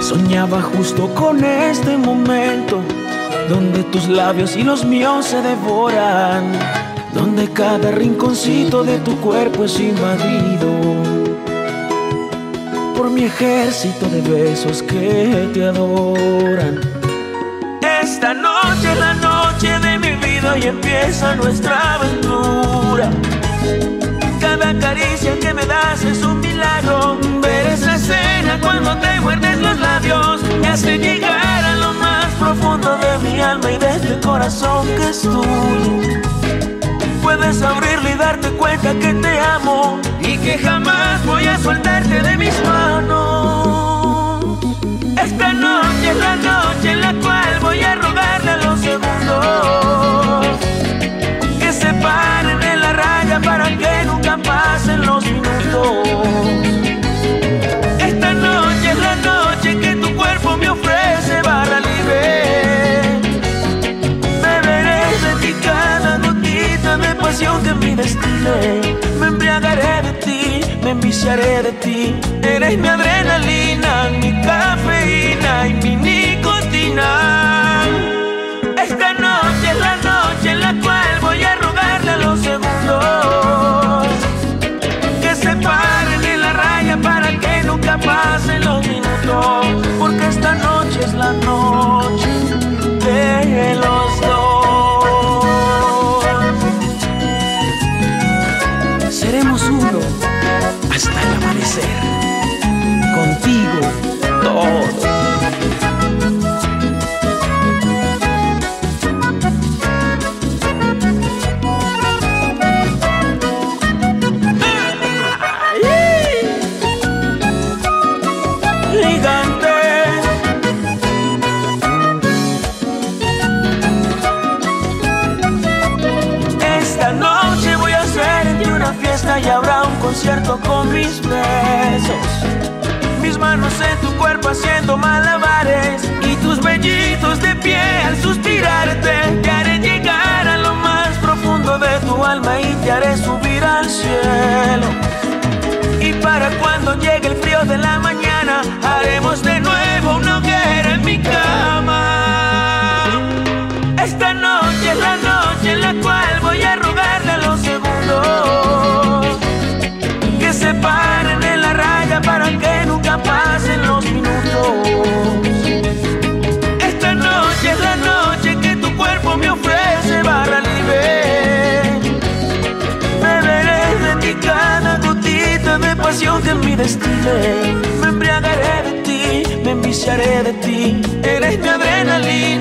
Soñaba justo con este momento, donde tus labios y los míos se devoran, donde cada rinconcito de tu cuerpo es invadido por mi ejército de besos que te adoran. Esta noche es la noche de mi vida y empieza nuestra aventura. Cada caricia mi alma y de este corazón que es tuyo. Puedes abrirlo y darte cuenta que te amo y que jamás voy a soltarte de mis manos. Enviciaré de ti. Eres mi adrenalina, mi cafeína y mi nicotina. Esta noche es la noche en la cual voy a rogarle a los segundos que se paren en la raya para que nunca pasen los minutos. Porque esta noche es la noche de los dos. Seremos uno hasta el amanecer. Contigo todo. Y habrá un concierto con mis besos. Mis manos en tu cuerpo haciendo malabares y tus vellitos de pie al suspirarte. Te haré llegar a lo más profundo de tu alma y te haré subir al cielo. Y para cuando llegue el frío de la mañana, Me embriagaré de ti, me enviciaré de ti. Eres mi adrenalina,